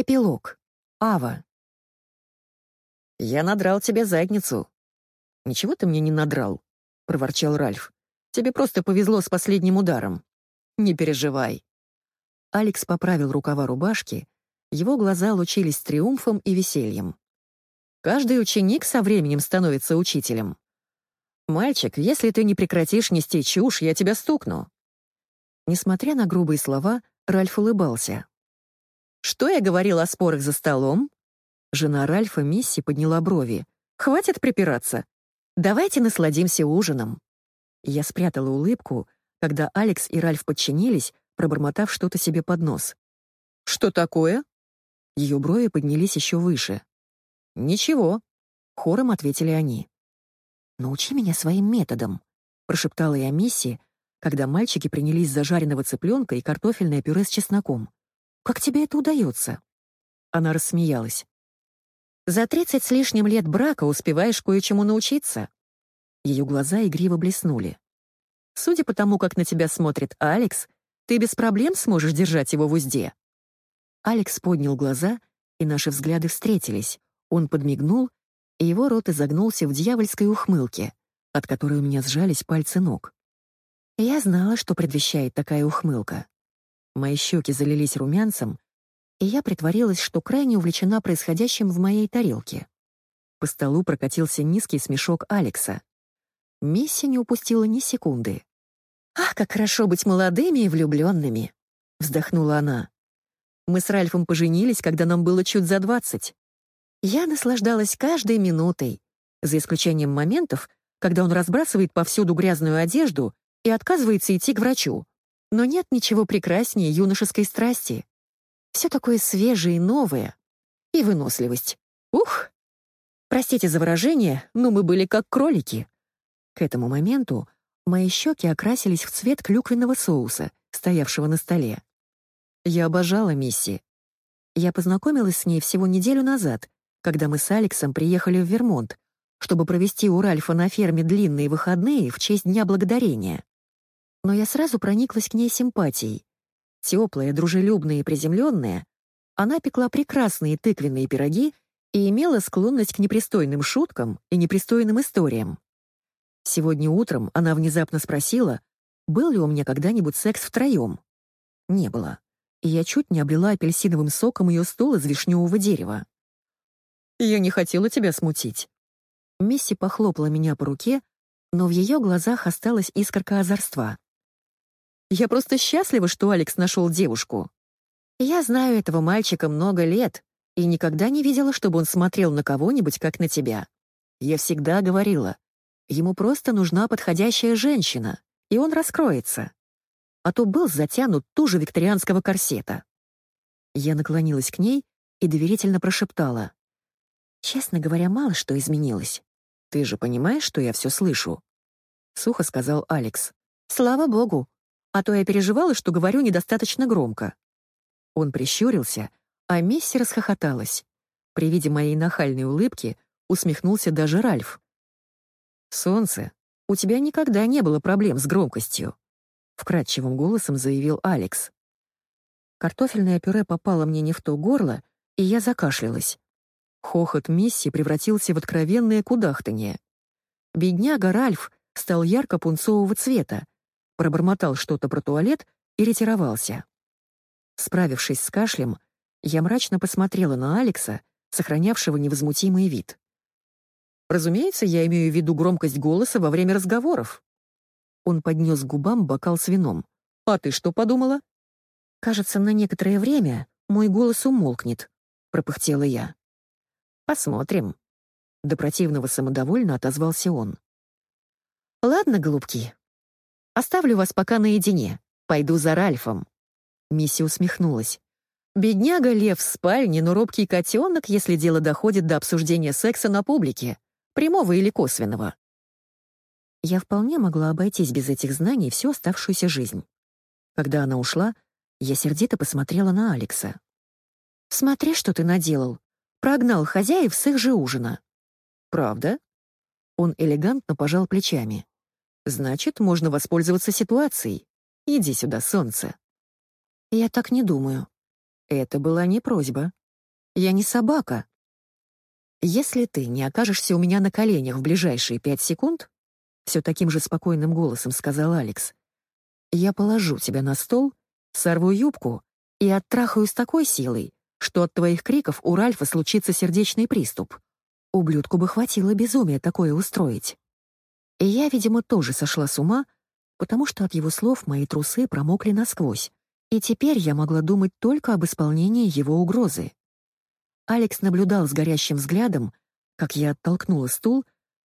Эпилог. Ава. «Я надрал тебе задницу». «Ничего ты мне не надрал», — проворчал Ральф. «Тебе просто повезло с последним ударом. Не переживай». Алекс поправил рукава рубашки, его глаза лучились триумфом и весельем. «Каждый ученик со временем становится учителем. Мальчик, если ты не прекратишь нести чушь, я тебя стукну». Несмотря на грубые слова, Ральф улыбался. «Что я говорил о спорах за столом?» Жена Ральфа Мисси подняла брови. «Хватит припираться. Давайте насладимся ужином». Я спрятала улыбку, когда Алекс и Ральф подчинились, пробормотав что-то себе под нос. «Что такое?» Ее брови поднялись еще выше. «Ничего», — хором ответили они. «Научи меня своим методом», — прошептала я Мисси, когда мальчики принялись за жареного цыпленка и картофельное пюре с чесноком. Как тебе это удается?» Она рассмеялась. «За тридцать с лишним лет брака успеваешь кое-чему научиться». Ее глаза игриво блеснули. «Судя по тому, как на тебя смотрит Алекс, ты без проблем сможешь держать его в узде». Алекс поднял глаза, и наши взгляды встретились. Он подмигнул, и его рот изогнулся в дьявольской ухмылке, от которой у меня сжались пальцы ног. Я знала, что предвещает такая ухмылка. Мои щеки залились румянцем, и я притворилась, что крайне увлечена происходящим в моей тарелке. По столу прокатился низкий смешок Алекса. Мисси не упустила ни секунды. «Ах, как хорошо быть молодыми и влюбленными!» — вздохнула она. «Мы с Ральфом поженились, когда нам было чуть за двадцать. Я наслаждалась каждой минутой, за исключением моментов, когда он разбрасывает повсюду грязную одежду и отказывается идти к врачу. Но нет ничего прекраснее юношеской страсти. Все такое свежее и новое. И выносливость. Ух! Простите за выражение, но мы были как кролики. К этому моменту мои щеки окрасились в цвет клюквенного соуса, стоявшего на столе. Я обожала Мисси. Я познакомилась с ней всего неделю назад, когда мы с Алексом приехали в Вермонт, чтобы провести у Ральфа на ферме длинные выходные в честь Дня Благодарения но я сразу прониклась к ней симпатией. Теплая, дружелюбная и приземленная, она пекла прекрасные тыквенные пироги и имела склонность к непристойным шуткам и непристойным историям. Сегодня утром она внезапно спросила, был ли у меня когда-нибудь секс втроем. Не было. И я чуть не облила апельсиновым соком ее стол из вишневого дерева. «Я не хотела тебя смутить». Мисси похлопала меня по руке, но в ее глазах осталась искорка озорства. Я просто счастлива, что Алекс нашел девушку. Я знаю этого мальчика много лет и никогда не видела, чтобы он смотрел на кого-нибудь, как на тебя. Я всегда говорила, ему просто нужна подходящая женщина, и он раскроется. А то был затянут туже викторианского корсета. Я наклонилась к ней и доверительно прошептала. «Честно говоря, мало что изменилось. Ты же понимаешь, что я все слышу?» Сухо сказал Алекс. «Слава богу, а то я переживала, что говорю недостаточно громко». Он прищурился, а Месси расхохоталась. При виде моей нахальной улыбки усмехнулся даже Ральф. «Солнце, у тебя никогда не было проблем с громкостью», — вкрадчивым голосом заявил Алекс. Картофельное пюре попало мне не в то горло, и я закашлялась. Хохот Мисси превратился в откровенное кудахтанье. Бедняга Ральф стал ярко-пунцового цвета, пробормотал что-то про туалет и ретировался. Справившись с кашлем, я мрачно посмотрела на Алекса, сохранявшего невозмутимый вид. «Разумеется, я имею в виду громкость голоса во время разговоров». Он поднес к губам бокал с вином. «А ты что подумала?» «Кажется, на некоторое время мой голос умолкнет», — пропыхтела я. «Посмотрим». До противного самодовольно отозвался он. «Ладно, голубки, Оставлю вас пока наедине. Пойду за Ральфом». Мисси усмехнулась. «Бедняга лев в спальне, но робкий котенок, если дело доходит до обсуждения секса на публике, прямого или косвенного». Я вполне могла обойтись без этих знаний всю оставшуюся жизнь. Когда она ушла, я сердито посмотрела на Алекса. «Смотри, что ты наделал. Прогнал хозяев с их же ужина». «Правда?» Он элегантно пожал плечами. Значит, можно воспользоваться ситуацией. Иди сюда, солнце. Я так не думаю. Это была не просьба. Я не собака. Если ты не окажешься у меня на коленях в ближайшие пять секунд, все таким же спокойным голосом сказал Алекс, я положу тебя на стол, сорву юбку и оттрахаю с такой силой, что от твоих криков у Ральфа случится сердечный приступ. Ублюдку бы хватило безумия такое устроить. И я, видимо, тоже сошла с ума, потому что от его слов мои трусы промокли насквозь, и теперь я могла думать только об исполнении его угрозы. Алекс наблюдал с горящим взглядом, как я оттолкнула стул,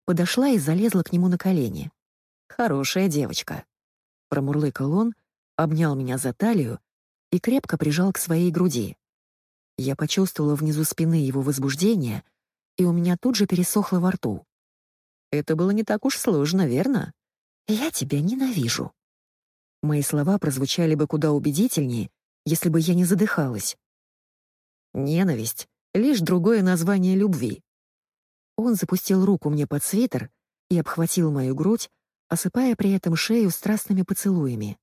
подошла и залезла к нему на колени. «Хорошая девочка», — промурлыкал он, обнял меня за талию и крепко прижал к своей груди. Я почувствовала внизу спины его возбуждение, и у меня тут же пересохло во рту. Это было не так уж сложно, верно? Я тебя ненавижу. Мои слова прозвучали бы куда убедительнее, если бы я не задыхалась. Ненависть — лишь другое название любви. Он запустил руку мне под свитер и обхватил мою грудь, осыпая при этом шею страстными поцелуями.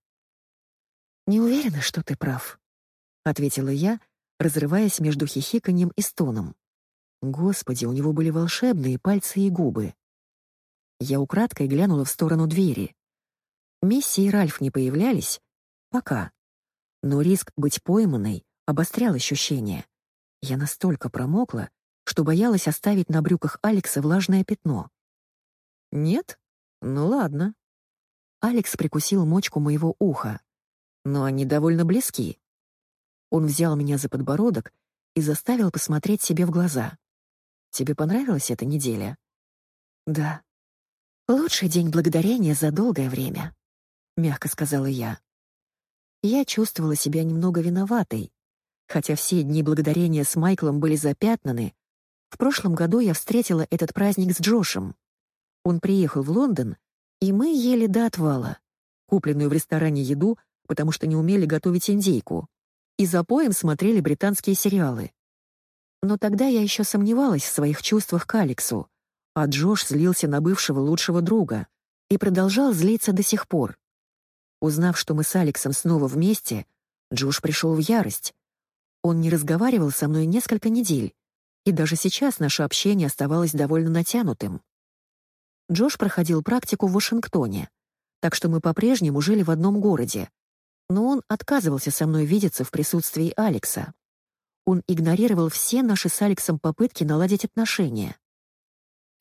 «Не уверена, что ты прав», — ответила я, разрываясь между хихиканьем и стоном. Господи, у него были волшебные пальцы и губы. Я украдкой глянула в сторону двери. Мисси и Ральф не появлялись? Пока. Но риск быть пойманной обострял ощущения. Я настолько промокла, что боялась оставить на брюках Алекса влажное пятно. «Нет? Ну ладно». Алекс прикусил мочку моего уха. Но они довольно близки. Он взял меня за подбородок и заставил посмотреть себе в глаза. «Тебе понравилась эта неделя?» «Да». «Лучший день благодарения за долгое время», — мягко сказала я. Я чувствовала себя немного виноватой. Хотя все дни благодарения с Майклом были запятнаны, в прошлом году я встретила этот праздник с Джошем. Он приехал в Лондон, и мы ели до отвала. Купленную в ресторане еду, потому что не умели готовить индейку. И за поем смотрели британские сериалы. Но тогда я еще сомневалась в своих чувствах к Алексу, а Джош злился на бывшего лучшего друга и продолжал злиться до сих пор. Узнав, что мы с Алексом снова вместе, Джош пришел в ярость. Он не разговаривал со мной несколько недель, и даже сейчас наше общение оставалось довольно натянутым. Джош проходил практику в Вашингтоне, так что мы по-прежнему жили в одном городе, но он отказывался со мной видеться в присутствии Алекса. Он игнорировал все наши с Алексом попытки наладить отношения.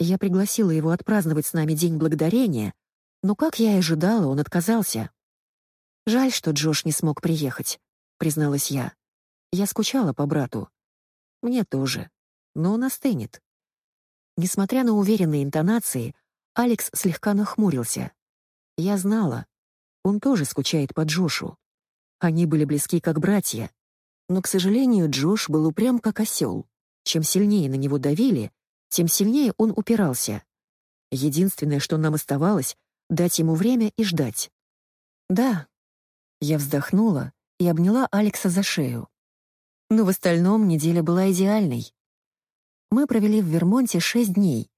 Я пригласила его отпраздновать с нами День Благодарения, но, как я и ожидала, он отказался. «Жаль, что Джош не смог приехать», — призналась я. Я скучала по брату. Мне тоже но он остынет. Несмотря на уверенные интонации, Алекс слегка нахмурился. Я знала, он тоже скучает по Джошу. Они были близки как братья. Но, к сожалению, Джош был упрям как осел. Чем сильнее на него давили, тем сильнее он упирался. Единственное, что нам оставалось — дать ему время и ждать. «Да». Я вздохнула и обняла Алекса за шею. Но в остальном неделя была идеальной. Мы провели в Вермонте шесть дней,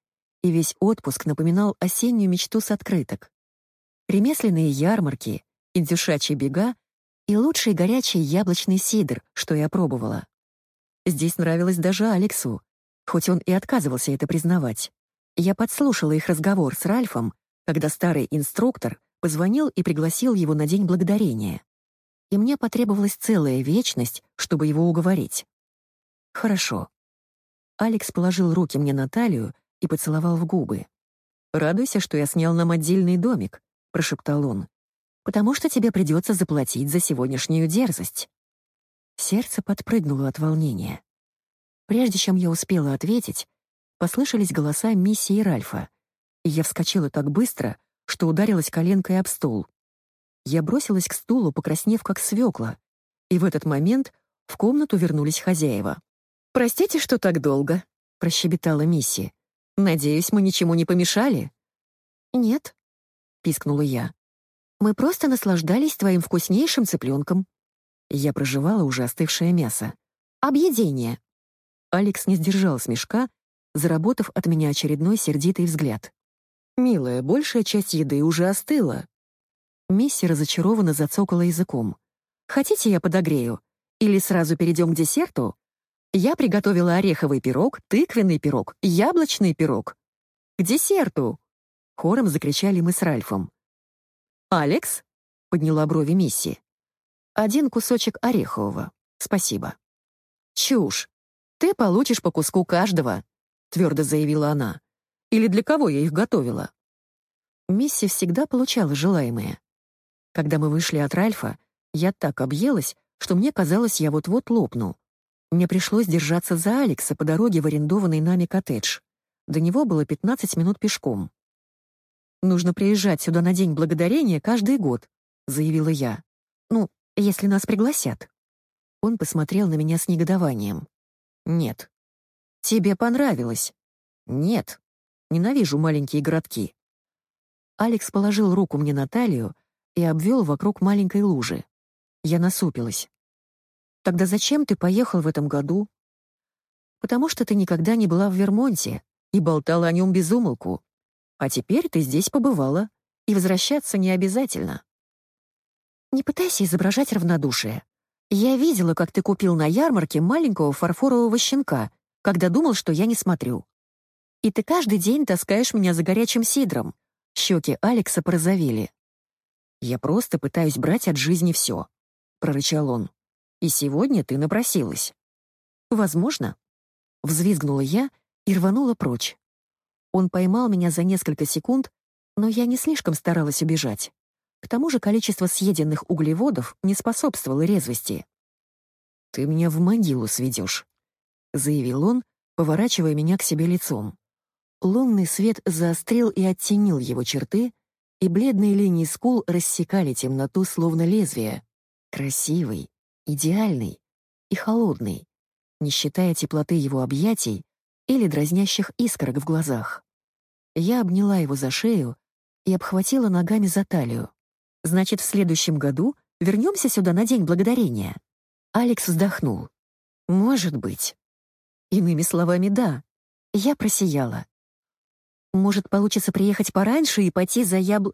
и весь отпуск напоминал осеннюю мечту с открыток. Ремесленные ярмарки, индюшачьи бега и лучший горячий яблочный сидр, что я пробовала. Здесь нравилось даже Алексу, хоть он и отказывался это признавать. Я подслушала их разговор с Ральфом, когда старый инструктор позвонил и пригласил его на День Благодарения. И мне потребовалась целая вечность, чтобы его уговорить. Хорошо. Алекс положил руки мне на талию и поцеловал в губы. «Радуйся, что я снял нам отдельный домик», — прошептал он, «потому что тебе придется заплатить за сегодняшнюю дерзость». Сердце подпрыгнуло от волнения. Прежде чем я успела ответить, послышались голоса Мисси и Ральфа, и я вскочила так быстро, что ударилась коленкой об стул. Я бросилась к стулу, покраснев как свекла, и в этот момент в комнату вернулись хозяева. «Простите, что так долго», — прощебетала Мисси. «Надеюсь, мы ничему не помешали?» «Нет», — пискнула я. «Мы просто наслаждались твоим вкуснейшим цыпленком». Я проживала уже остывшее мясо. «Объедение». Алекс не сдержал смешка, заработав от меня очередной сердитый взгляд. «Милая, большая часть еды уже остыла». Мисси разочарованно зацокала языком. «Хотите, я подогрею? Или сразу перейдем к десерту?» Я приготовила ореховый пирог, тыквенный пирог, яблочный пирог. К десерту!» Хором закричали мы с Ральфом. «Алекс?» — подняла брови Мисси. «Один кусочек орехового. Спасибо». «Чушь. Ты получишь по куску каждого», — твердо заявила она. «Или для кого я их готовила?» Мисси всегда получала желаемое. Когда мы вышли от Ральфа, я так объелась, что мне казалось, я вот-вот лопну. Мне пришлось держаться за Алекса по дороге в арендованный нами коттедж. До него было 15 минут пешком. «Нужно приезжать сюда на День Благодарения каждый год», — заявила я. «Ну, если нас пригласят». Он посмотрел на меня с негодованием. «Нет». «Тебе понравилось?» «Нет. Ненавижу маленькие городки». Алекс положил руку мне на талию и обвел вокруг маленькой лужи. Я насупилась. «Тогда зачем ты поехал в этом году?» «Потому что ты никогда не была в Вермонте и болтала о нем без умолку. А теперь ты здесь побывала, и возвращаться не обязательно». «Не пытайся изображать равнодушие. Я видела, как ты купил на ярмарке маленького фарфорового щенка, когда думал, что я не смотрю. И ты каждый день таскаешь меня за горячим сидром». Щеки Алекса порозовели. «Я просто пытаюсь брать от жизни все», — прорычал он. И сегодня ты напросилась». «Возможно». Взвизгнула я и рванула прочь. Он поймал меня за несколько секунд, но я не слишком старалась убежать. К тому же количество съеденных углеводов не способствовало резвости. «Ты меня в могилу сведешь», — заявил он, поворачивая меня к себе лицом. Лунный свет заострил и оттенил его черты, и бледные линии скул рассекали темноту, словно лезвие. Красивый, идеальный и холодный, не считая теплоты его объятий или дразнящих искорок в глазах. Я обняла его за шею и обхватила ногами за талию. «Значит, в следующем году вернемся сюда на День Благодарения?» Алекс вздохнул. «Может быть». Иными словами, да. Я просияла. «Может, получится приехать пораньше и пойти за ябл...»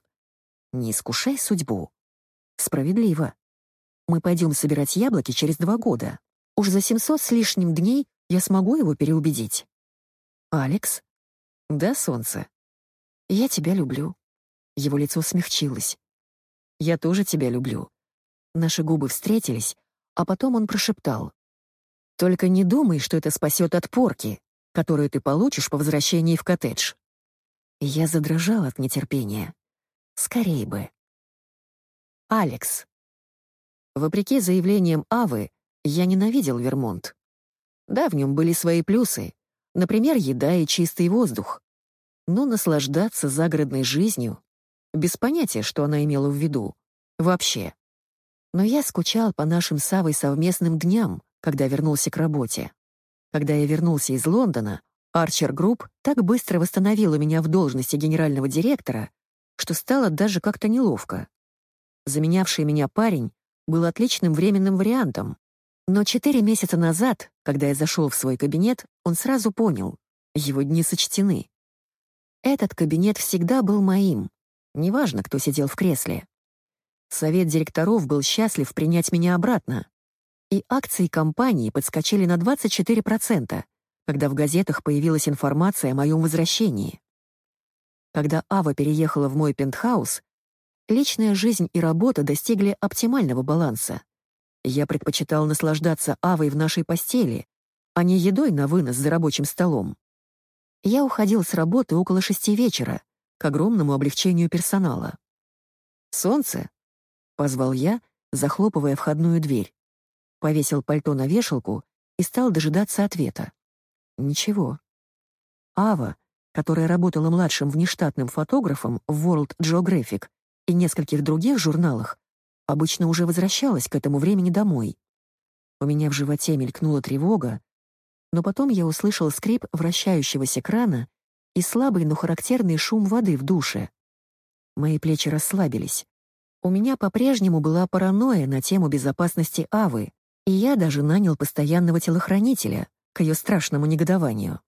«Не искушай судьбу». «Справедливо. Мы пойдем собирать яблоки через два года. Уж за 700 с лишним дней я смогу его переубедить. Алекс? Да, солнце. Я тебя люблю. Его лицо смягчилось. Я тоже тебя люблю. Наши губы встретились, а потом он прошептал. Только не думай, что это спасет от порки, которую ты получишь по возвращении в коттедж. Я задрожал от нетерпения. Скорей бы. Алекс. Вопреки заявлениям Авы, я ненавидел Вермонт. Да, в нем были свои плюсы, например, еда и чистый воздух. Но наслаждаться загородной жизнью, без понятия, что она имела в виду, вообще. Но я скучал по нашим с Авой совместным дням, когда вернулся к работе. Когда я вернулся из Лондона, Арчер Групп так быстро восстановила меня в должности генерального директора, что стало даже как-то неловко. Заменявший меня парень был отличным временным вариантом. Но четыре месяца назад, когда я зашел в свой кабинет, он сразу понял — его дни сочтены. Этот кабинет всегда был моим, неважно, кто сидел в кресле. Совет директоров был счастлив принять меня обратно. И акции компании подскочили на 24%, когда в газетах появилась информация о моем возвращении. Когда Ава переехала в мой пентхаус, Личная жизнь и работа достигли оптимального баланса. Я предпочитал наслаждаться Авой в нашей постели, а не едой на вынос за рабочим столом. Я уходил с работы около шести вечера, к огромному облегчению персонала. «Солнце?» — позвал я, захлопывая входную дверь. Повесил пальто на вешалку и стал дожидаться ответа. Ничего. Ава, которая работала младшим внештатным фотографом в World Geographic, и нескольких других журналах, обычно уже возвращалась к этому времени домой. У меня в животе мелькнула тревога, но потом я услышал скрип вращающегося крана и слабый, но характерный шум воды в душе. Мои плечи расслабились. У меня по-прежнему была паранойя на тему безопасности Авы, и я даже нанял постоянного телохранителя, к ее страшному негодованию.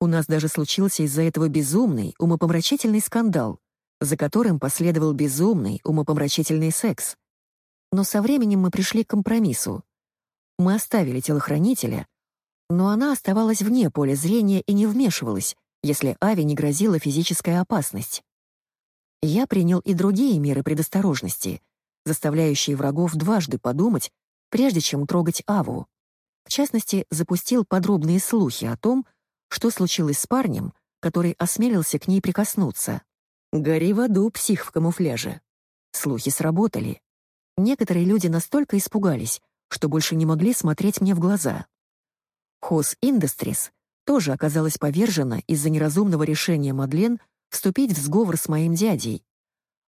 У нас даже случился из-за этого безумный, умопомрачительный скандал, за которым последовал безумный, умопомрачительный секс. Но со временем мы пришли к компромиссу. Мы оставили телохранителя, Но она оставалась вне поля зрения и не вмешивалась, если Ави не грозила физическая опасность. Я принял и другие меры предосторожности, заставляющие врагов дважды подумать, прежде чем трогать Аву. В частности, запустил подробные слухи о том, что случилось с парнем, который осмелился к ней прикоснуться. Гори в аду, псих в камуфляже. Слухи сработали. Некоторые люди настолько испугались, что больше не могли смотреть мне в глаза. Хос Industries тоже оказалась повержена из-за неразумного решения Мадлен вступить в сговор с моим дядей.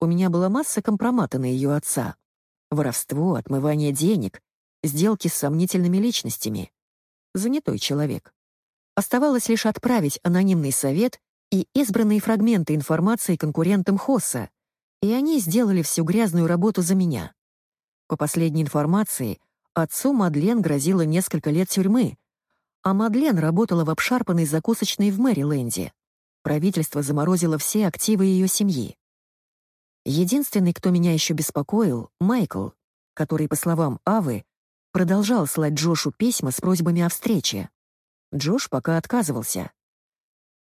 У меня была масса компромата на ее отца. Воровство, отмывание денег, сделки с сомнительными личностями. Занятой человек. Оставалось лишь отправить анонимный совет и избранные фрагменты информации конкурентам Хосса, и они сделали всю грязную работу за меня. По последней информации, отцу Мадлен грозило несколько лет тюрьмы, а Мадлен работала в обшарпанной закусочной в Мэриленде. Правительство заморозило все активы ее семьи. Единственный, кто меня еще беспокоил, Майкл, который, по словам Авы, продолжал слать Джошу письма с просьбами о встрече. Джош пока отказывался.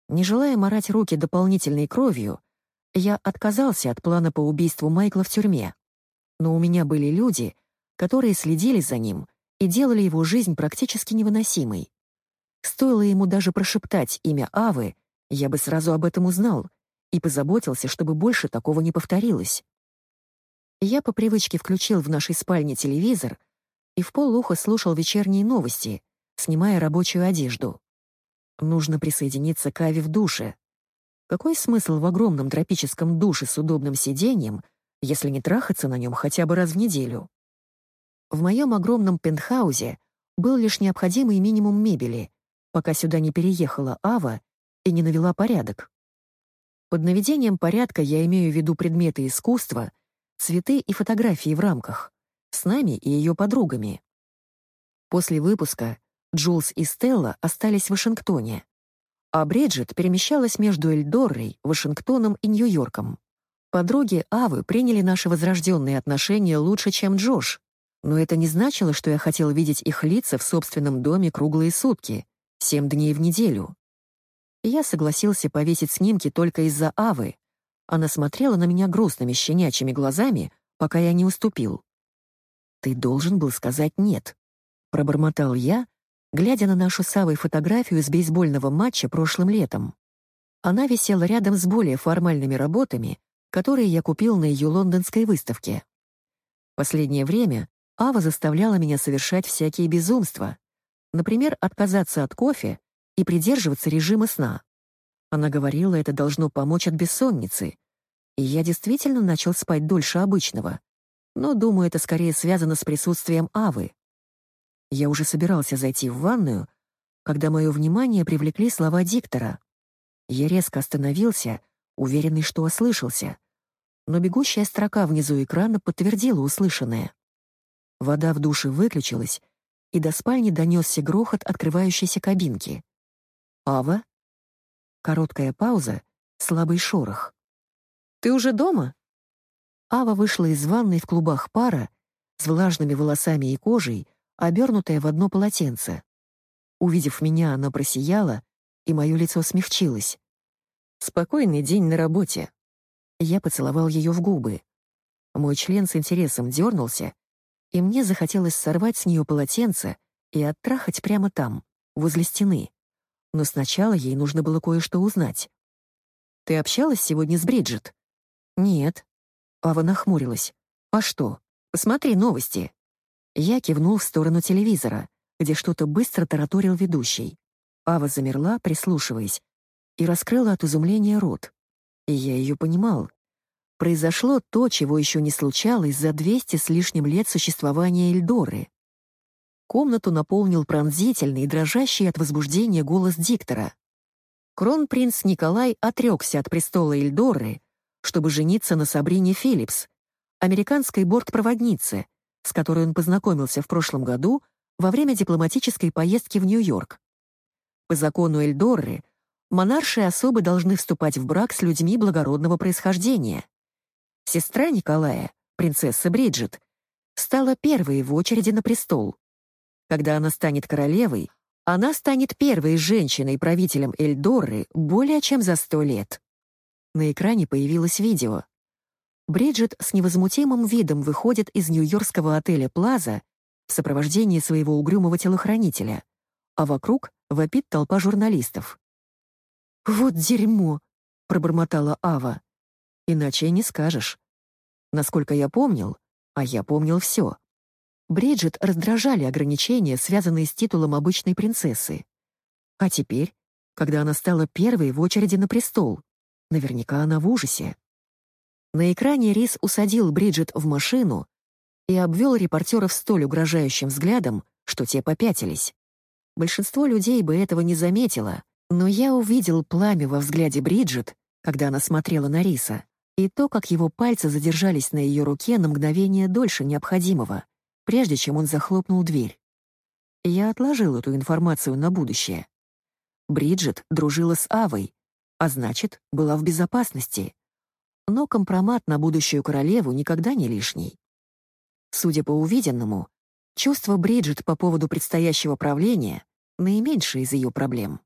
Не желая морать руки дополнительной кровью, я отказался от плана по убийству Майкла в тюрьме. Но у меня были люди, которые следили за ним и делали его жизнь практически невыносимой. Стоило ему даже прошептать имя Авы, я бы сразу об этом узнал и позаботился, чтобы больше такого не повторилось. Я по привычке включил в нашей спальне телевизор и в полуха слушал вечерние новости, снимая рабочую одежду. Нужно присоединиться к Аве в душе. Какой смысл в огромном тропическом душе с удобным сиденьем, если не трахаться на нем хотя бы раз в неделю? В моем огромном пентхаузе был лишь необходимый минимум мебели, пока сюда не переехала Ава и не навела порядок. Под наведением порядка я имею в виду предметы искусства, цветы и фотографии в рамках, с нами и ее подругами. После выпуска Джулс и Стелла остались в Вашингтоне, а Бриджит перемещалась между Эльдорой, Вашингтоном и Нью-Йорком. Подруги Авы приняли наши возрожденные отношения лучше, чем Джош, но это не значило, что я хотел видеть их лица в собственном доме круглые сутки, семь дней в неделю. Я согласился повесить снимки только из-за Авы. Она смотрела на меня грустными щенячьими глазами, пока я не уступил. «Ты должен был сказать «нет», — пробормотал я, глядя на нашу с Авой фотографию с бейсбольного матча прошлым летом. Она висела рядом с более формальными работами, которые я купил на ее лондонской выставке. Последнее время Ава заставляла меня совершать всякие безумства. Например, отказаться от кофе и придерживаться режима сна. Она говорила, это должно помочь от бессонницы. И я действительно начал спать дольше обычного. Но, думаю, это скорее связано с присутствием Авы. Я уже собирался зайти в ванную, когда мое внимание привлекли слова диктора. Я резко остановился, уверенный, что ослышался. Но бегущая строка внизу экрана подтвердила услышанное. Вода в душе выключилась, и до спальни донесся грохот открывающейся кабинки. «Ава?» Короткая пауза, слабый шорох. «Ты уже дома?» Ава вышла из ванной в клубах пара, с влажными волосами и кожей, обернутая в одно полотенце. Увидев меня, она просияла, и мое лицо смягчилось. «Спокойный день на работе». Я поцеловал ее в губы. Мой член с интересом дернулся, и мне захотелось сорвать с нее полотенце и оттрахать прямо там, возле стены но сначала ей нужно было кое-что узнать. «Ты общалась сегодня с Бриджит?» «Нет». Ава нахмурилась. «А что? Посмотри новости». Я кивнул в сторону телевизора, где что-то быстро тараторил ведущий. Ава замерла, прислушиваясь, и раскрыла от изумления рот. И я ее понимал. Произошло то, чего еще не случалось за 200 с лишним лет существования Эльдоры. Комнату наполнил пронзительный и дрожащий от возбуждения голос диктора. Кронпринц Николай отрекся от престола Эльдоры, чтобы жениться на Сабрине Филлипс, американской бортпроводнице, с которой он познакомился в прошлом году во время дипломатической поездки в Нью-Йорк. По закону Эльдоры монарши особы должны вступать в брак с людьми благородного происхождения. Сестра Николая, принцесса Бриджит, стала первой в очереди на престол. Когда она станет королевой, Она станет первой женщиной-правителем Эльдоры более чем за сто лет. На экране появилось видео. Бриджит с невозмутимым видом выходит из нью-йоркского отеля «Плаза» в сопровождении своего угрюмого телохранителя, а вокруг вопит толпа журналистов. «Вот дерьмо!» — пробормотала Ава. «Иначе и не скажешь. Насколько я помнил, а я помнил все. Бриджит раздражали ограничения, связанные с титулом обычной принцессы. А теперь, когда она стала первой в очереди на престол, наверняка она в ужасе. На экране Рис усадил Бриджит в машину и обвел репортеров столь угрожающим взглядом, что те попятились. Большинство людей бы этого не заметило, но я увидел пламя во взгляде Бриджит, когда она смотрела на Риса, и то, как его пальцы задержались на ее руке на мгновение дольше необходимого, прежде чем он захлопнул дверь. Я отложил эту информацию на будущее. Бриджит дружила с Авой, а значит, была в безопасности. Но компромат на будущую королеву никогда не лишний. Судя по увиденному, чувство Бриджит по поводу предстоящего правления — наименьшее из ее проблем.